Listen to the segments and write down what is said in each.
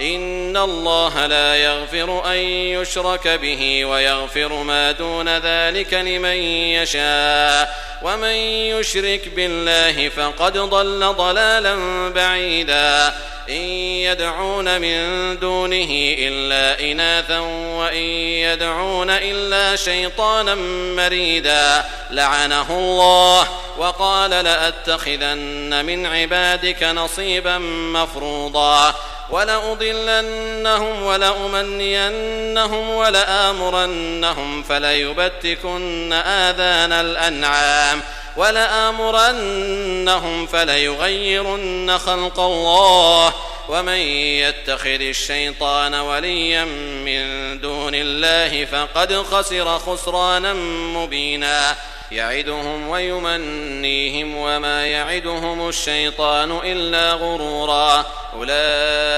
ان الله لا يغفر ان يشرك به ويغفر ما دون ذلك لمن يشاء ومن يشرك بالله فقد ضل ضلالا بعيدا ان يدعون من دونه الا اناثا وان يدعون الا شيطانا مريدا لعنه الله وقال لاتخذن من عبادك نصيبا مفروضا ولأضلنهم ولأمنينهم ولآمرنهم فليبتكن آذان الأنعام ولآمرنهم فليغيرن خلق الله ومن يتخذ الشيطان وليا من دون الله فقد خسر خسرانا مبينا يعدهم ويمنيهم وما يعدهم الشيطان إلا غرورا أولئك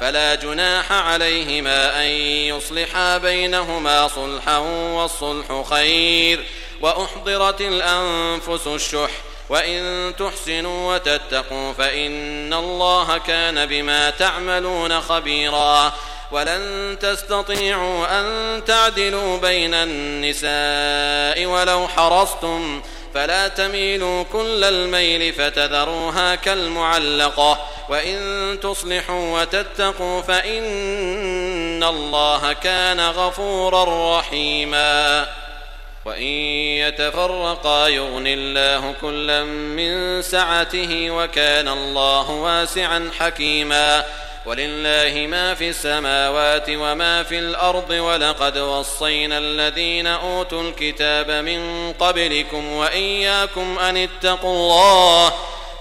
فلا جناح عليهما أن يصلحا بينهما صلحا والصلح خير وأحضرت الأنفس الشح وإن تحسنوا وتتقوا فإن الله كان بما تعملون خبيرا ولن تستطيعوا أن تعدلوا بين النساء ولو حرصتم فلا تميلوا كل الميل فتذروها كالمعلقة وإن تصلحوا وتتقوا فإن الله كان غفورا رحيما وإن يتفرقا يغني الله كلا من سعته وكان الله واسعا حكيما ولله ما في السماوات وما في الأرض ولقد وصينا الذين أوتوا الكتاب من قبلكم وإياكم أن اتقوا الله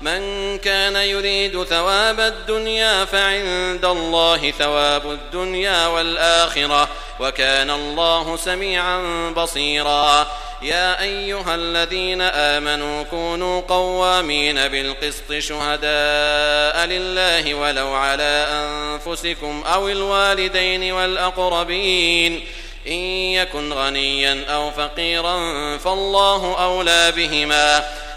من كان يريد ثواب الدنيا فعند الله ثواب الدنيا والآخرة وكان الله سميعا بصيرا. يا أيها الذين آمنوا كونوا قوامين بالقسط شهداء لله ولو على أنفسكم أو الوالدين والأقربين. إن يكن غنيا أو فقيرا فالله أولى بهما.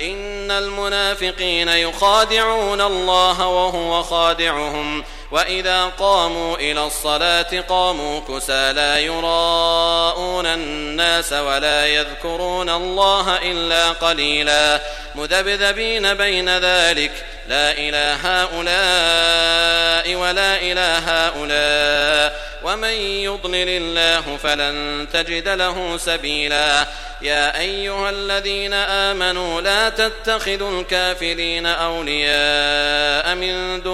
إن المنافقين يخادعون الله وهو خادعهم وَإِذَا قَامُوا إِلَى الصَّلَاةِ قَامُوا كُسَالَى يُرَاءُونَ النَّاسَ وَلَا يَذْكُرُونَ اللَّهَ إِلَّا قَلِيلًا مُذَبذَبِينَ بَيْنَ ذَلِكَ لا إله هؤلاء ولا إله هؤلاء ومن يضلل الله فلن تجد له سبيلا يا أيها الذين آمنوا لا تتخذوا الكافرين أولياء من دون